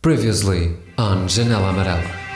Previously on Janela Amarela.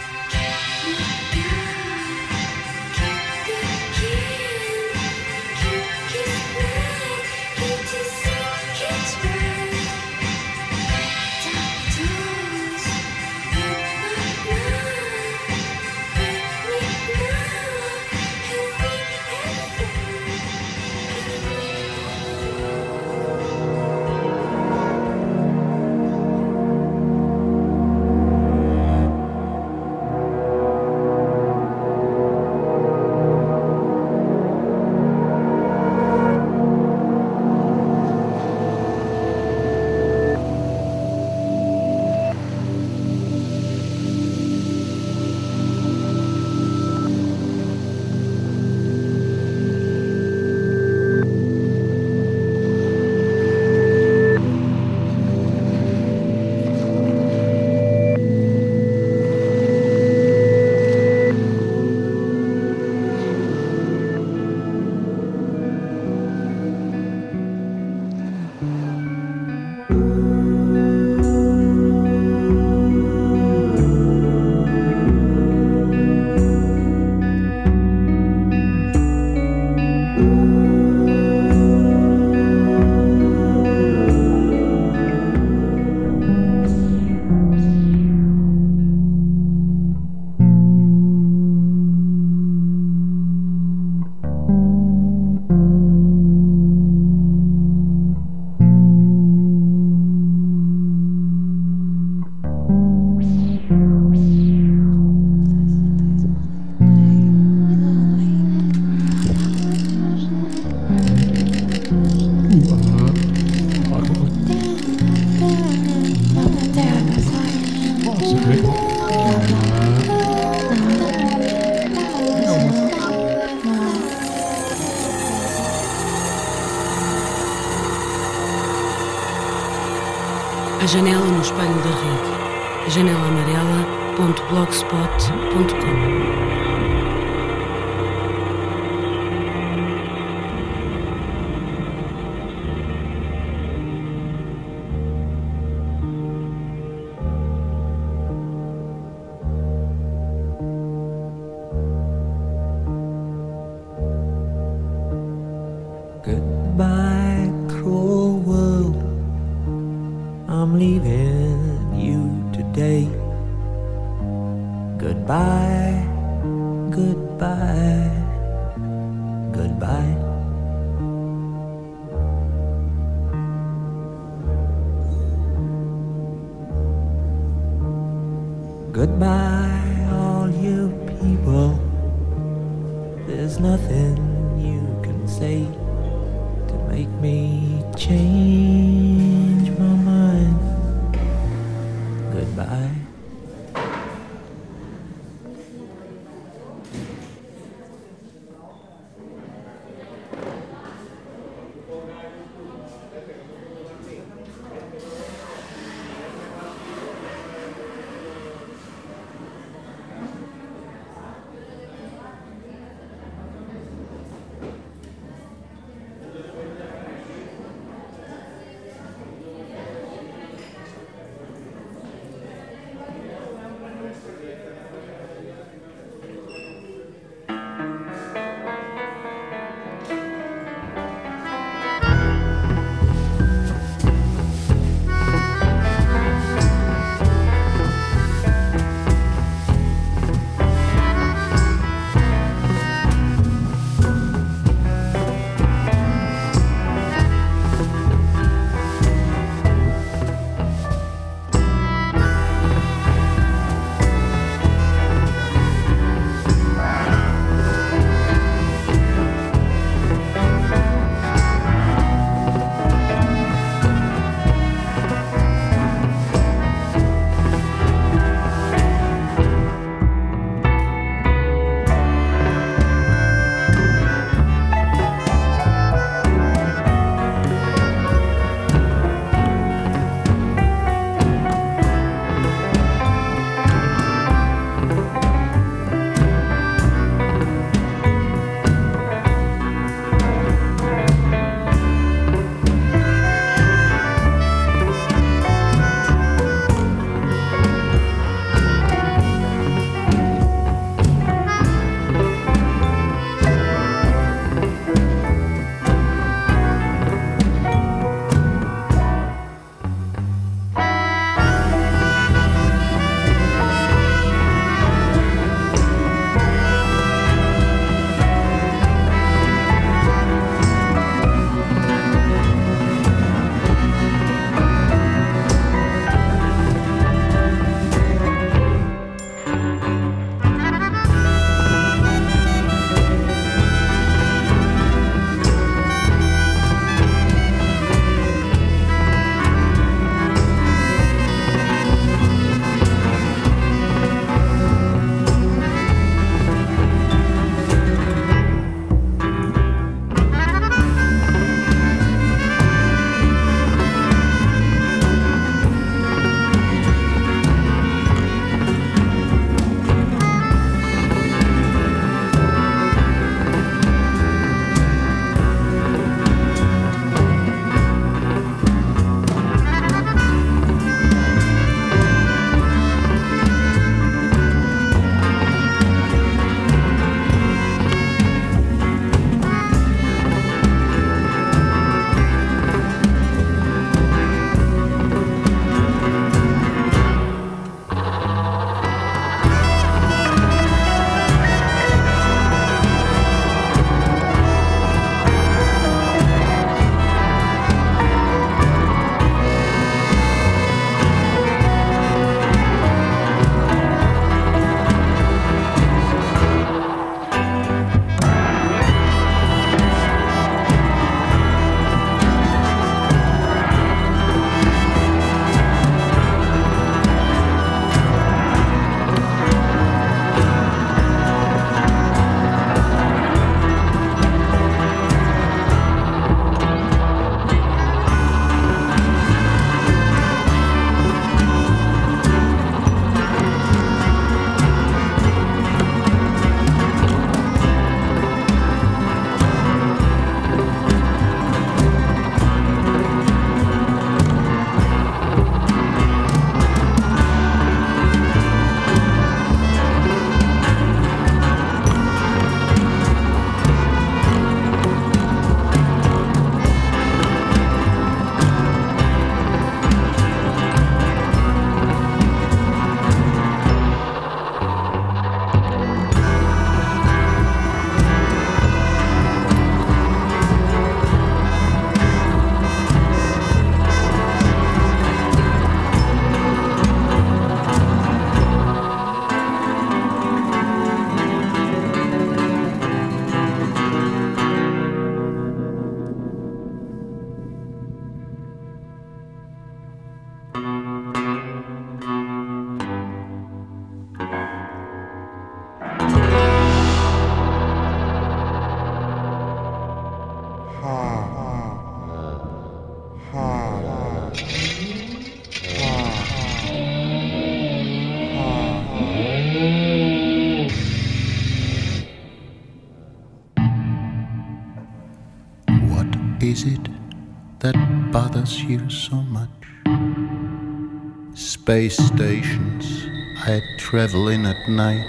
Space stations I travel in at night.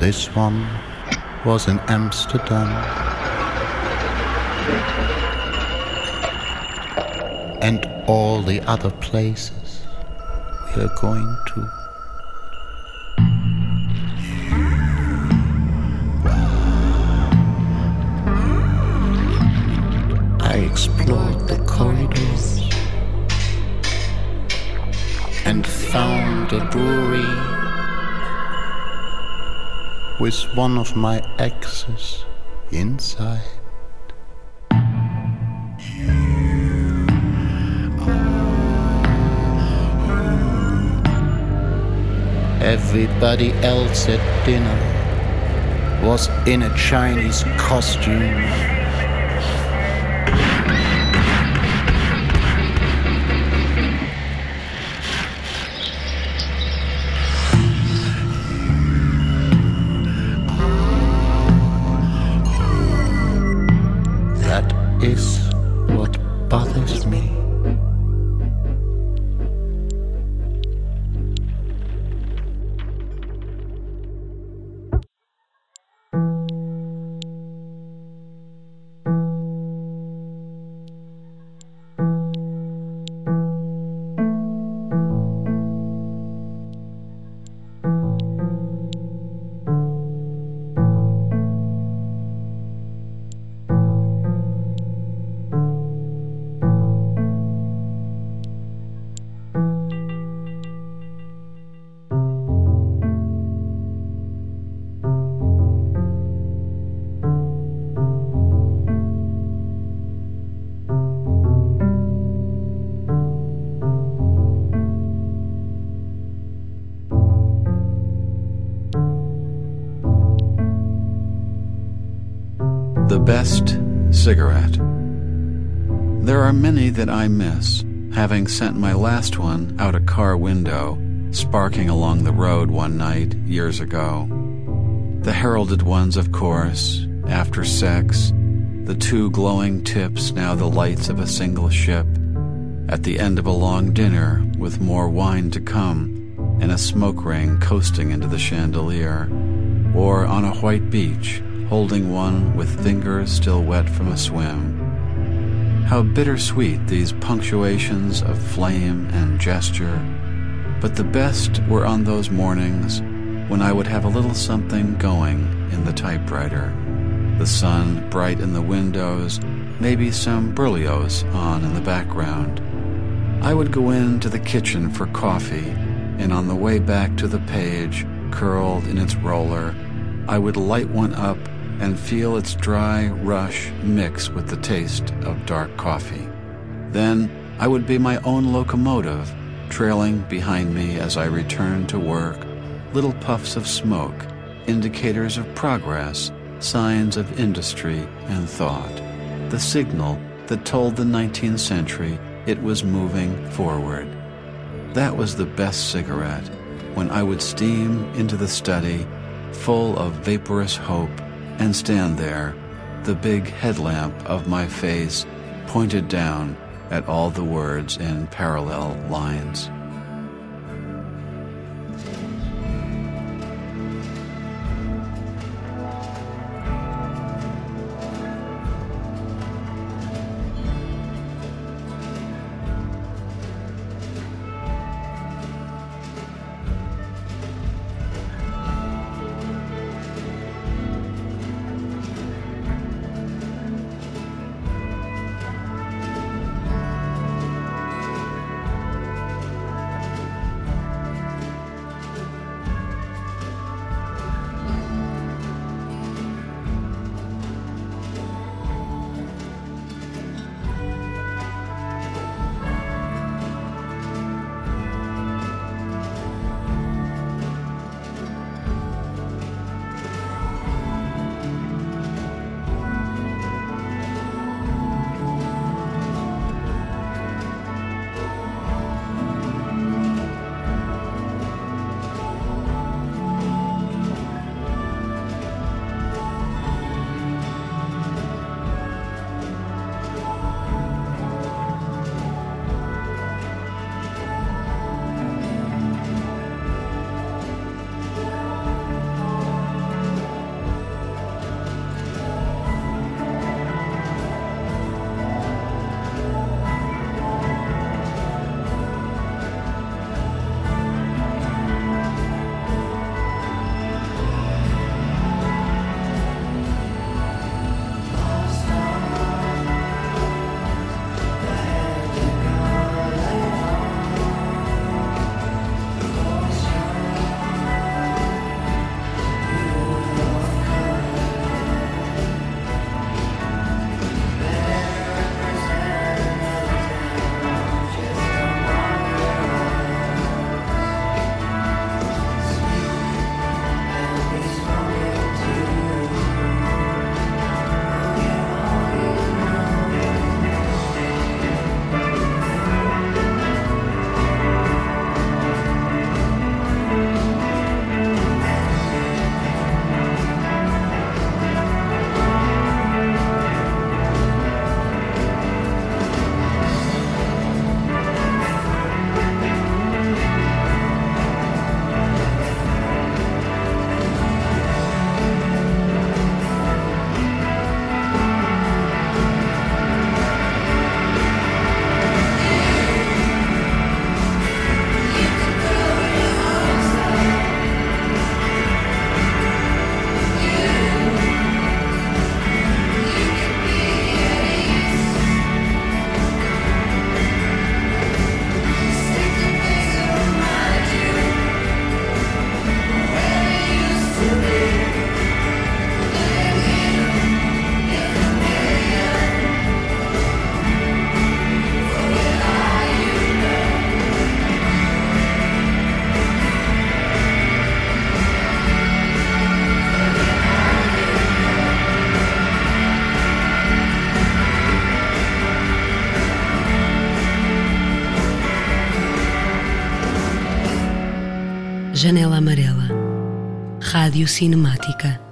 This one was in Amsterdam. And all the other places we are going to. I explored the corridors and found a brewery with one of my exes inside. Everybody else at dinner was in a Chinese costume. Best cigarette. There are many that I miss, having sent my last one out a car window, sparking along the road one night years ago. The heralded ones, of course, after sex, the two glowing tips now the lights of a single ship, at the end of a long dinner with more wine to come, and a smoke ring coasting into the chandelier, or on a white beach holding one with fingers still wet from a swim. How bittersweet these punctuations of flame and gesture, but the best were on those mornings when I would have a little something going in the typewriter. The sun bright in the windows, maybe some Berlioz on in the background. I would go into the kitchen for coffee, and on the way back to the page, curled in its roller, I would light one up and feel its dry rush mix with the taste of dark coffee. Then I would be my own locomotive, trailing behind me as I returned to work, little puffs of smoke, indicators of progress, signs of industry and thought, the signal that told the 19th century it was moving forward. That was the best cigarette when I would steam into the study full of vaporous hope and stand there, the big headlamp of my face pointed down at all the words in parallel lines. Rádio Cinemática.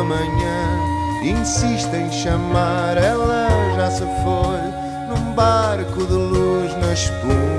Amanhã insiste em chamar, ela já se foi num barco de luz na espuma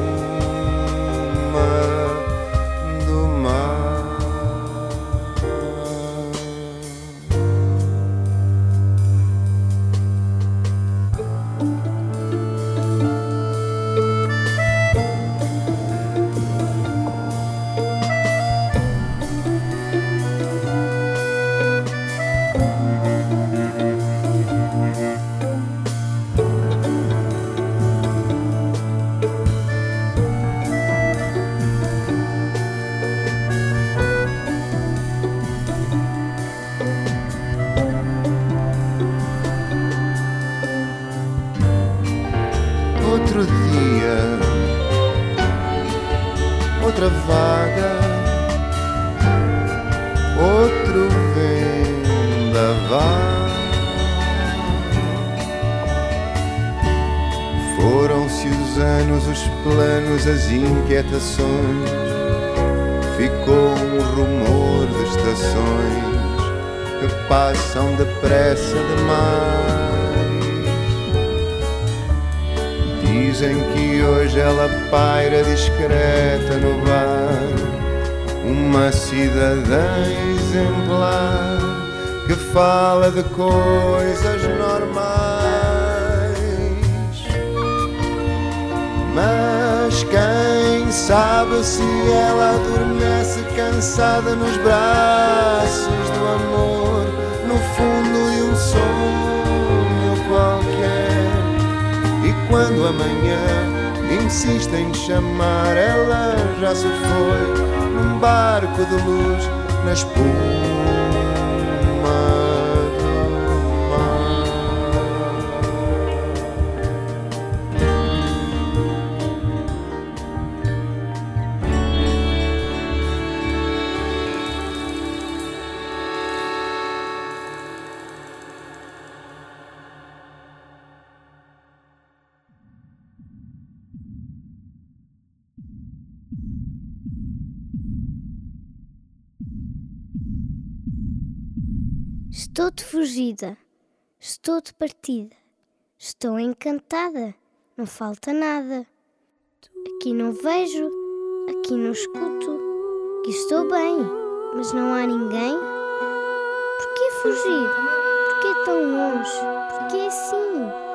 cansada nos braços do amor, no fundo de um sonho qualquer. E quando amanhã insiste em chamar, ela já se foi num barco de luz na espuma Estou de fugida, estou de partida, estou encantada, não falta nada. Aqui não vejo, aqui não escuto, aqui estou bem, mas não há ninguém. Por que fugir? Por que tão longe? Por que assim?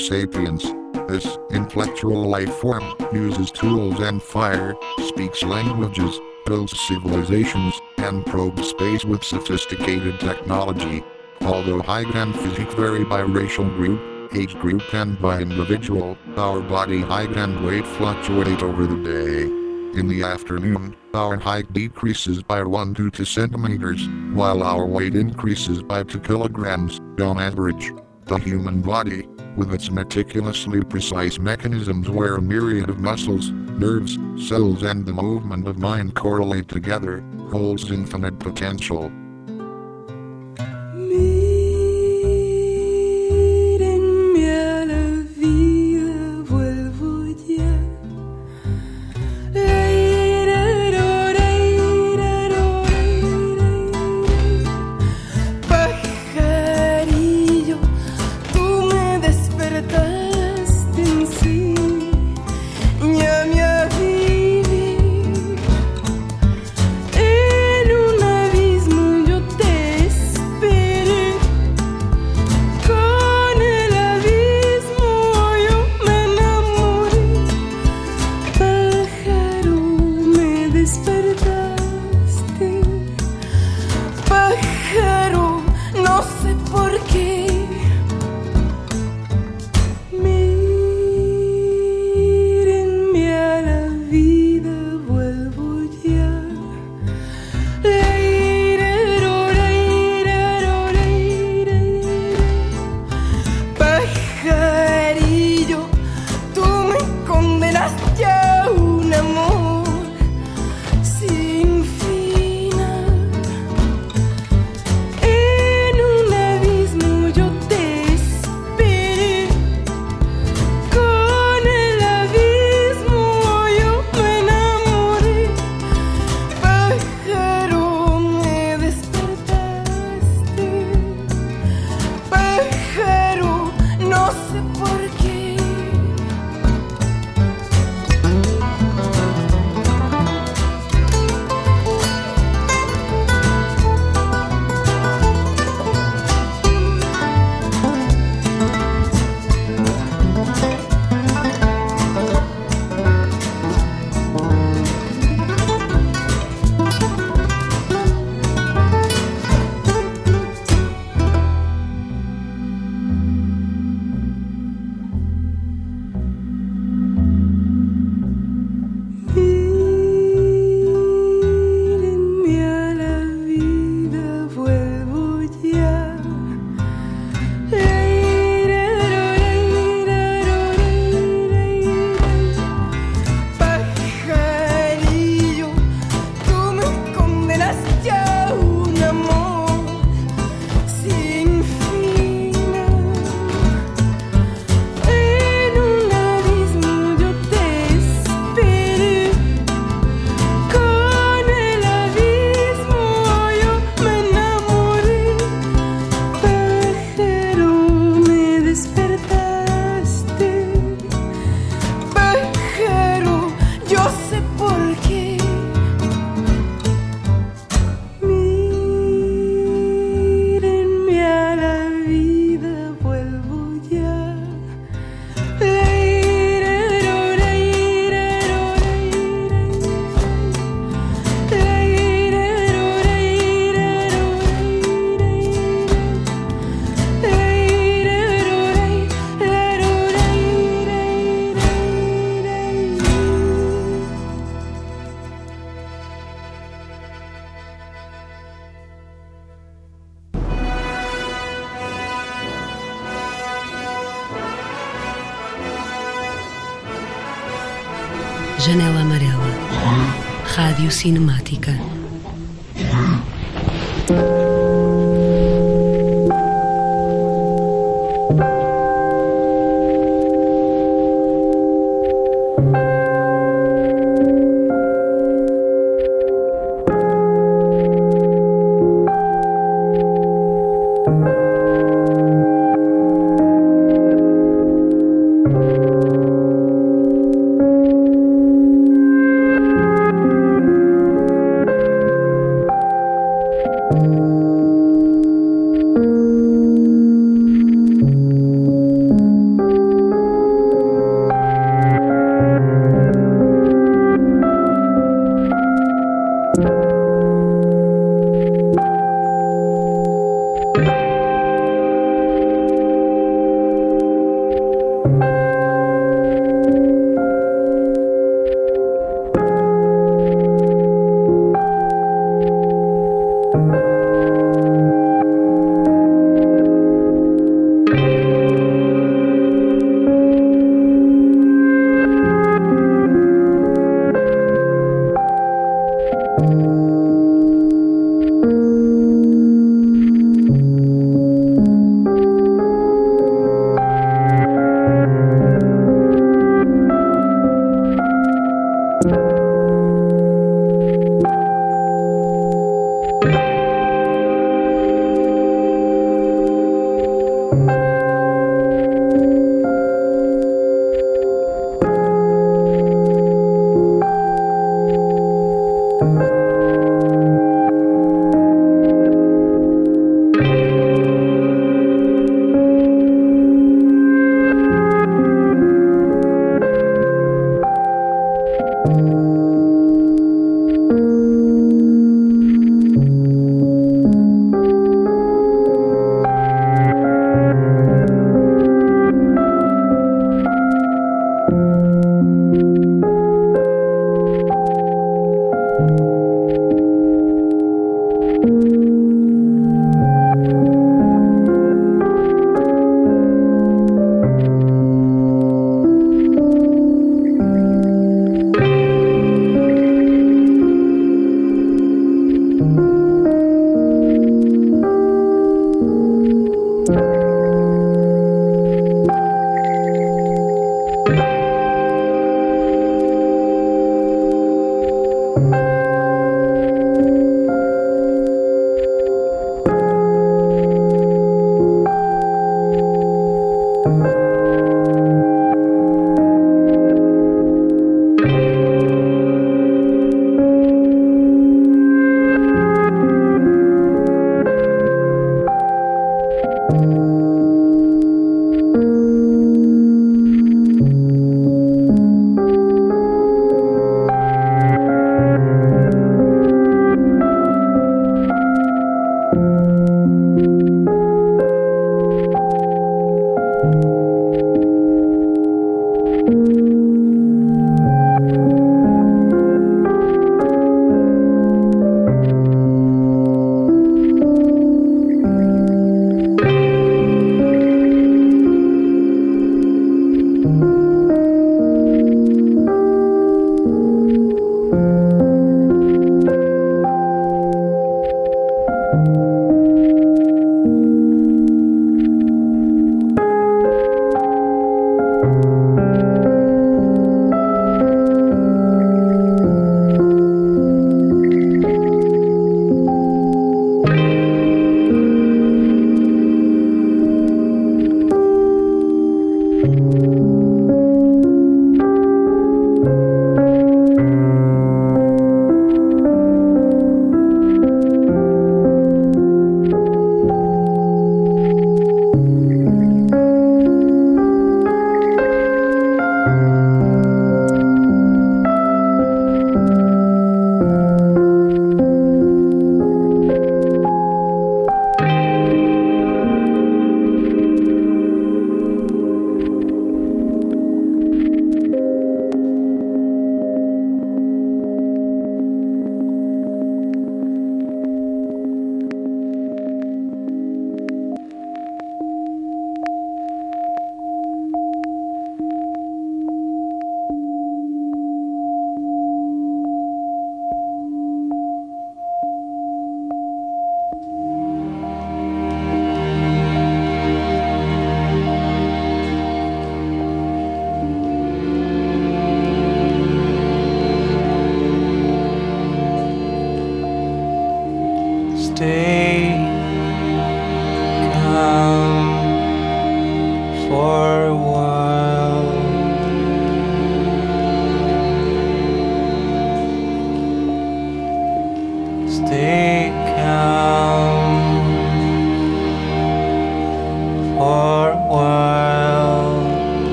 Sapiens. This intellectual life form uses tools and fire, speaks languages, builds civilizations, and probes space with sophisticated technology. Although height and physique vary by racial group, age group and by individual, our body height and weight fluctuate over the day. In the afternoon, our height decreases by 1 to 2 centimeters, while our weight increases by 2 kilograms, on average. The human body, with its meticulously precise mechanisms where a myriad of muscles, nerves, cells and the movement of mind correlate together, holds infinite potential. Cinemática.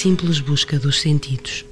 Simples busca dos sentidos.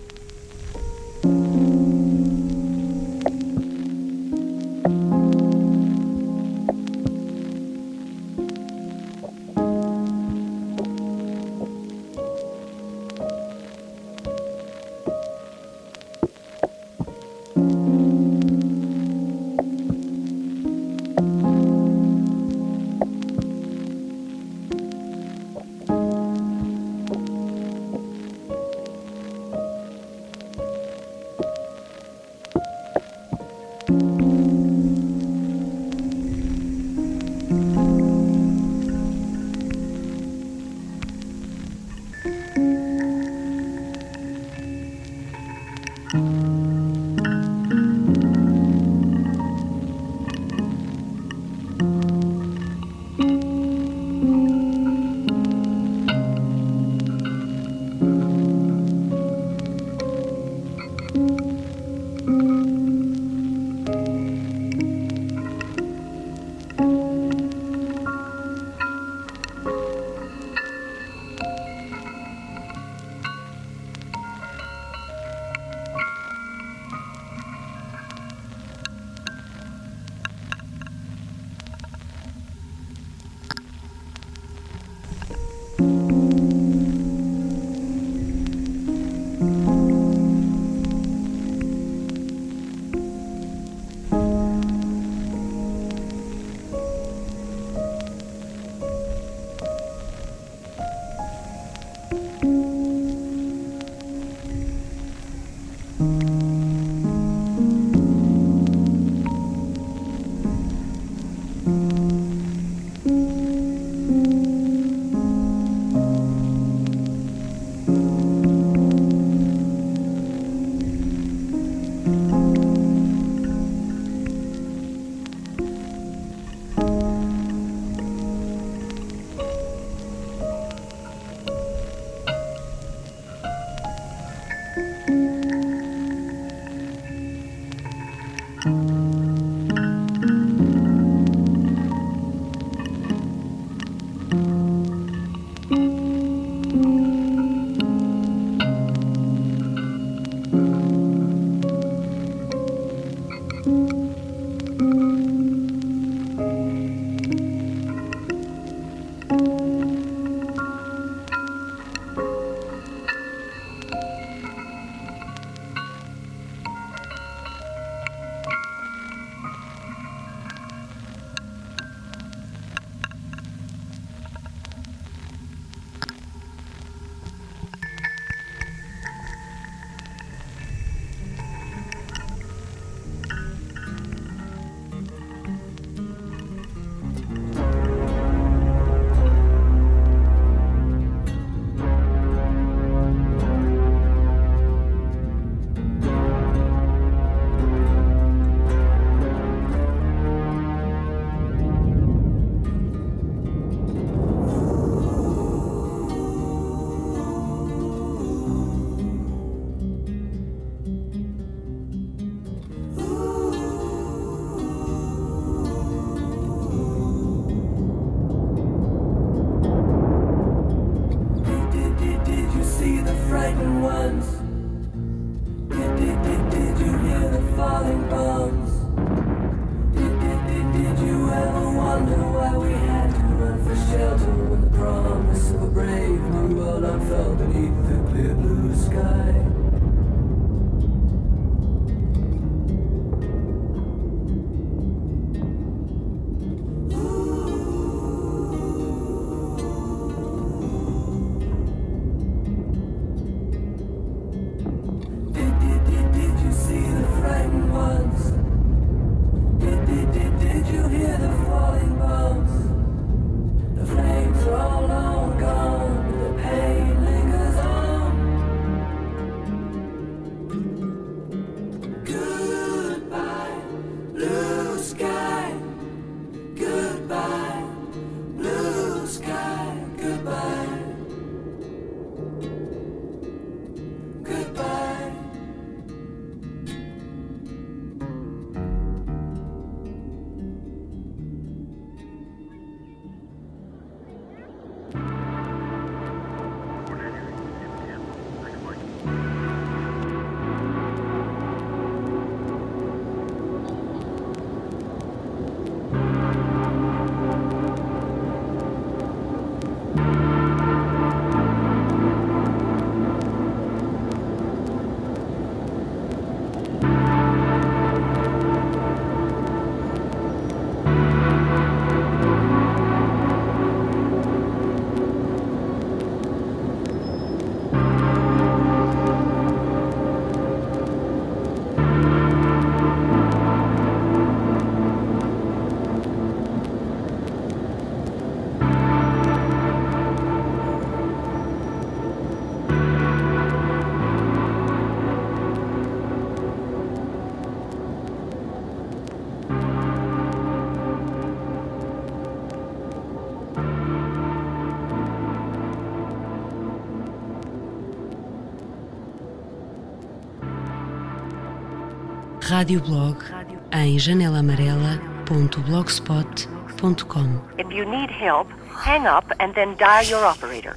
Rádio Blog em janelamarela.blogspot.com. If you need help, hang up and then dial your operator.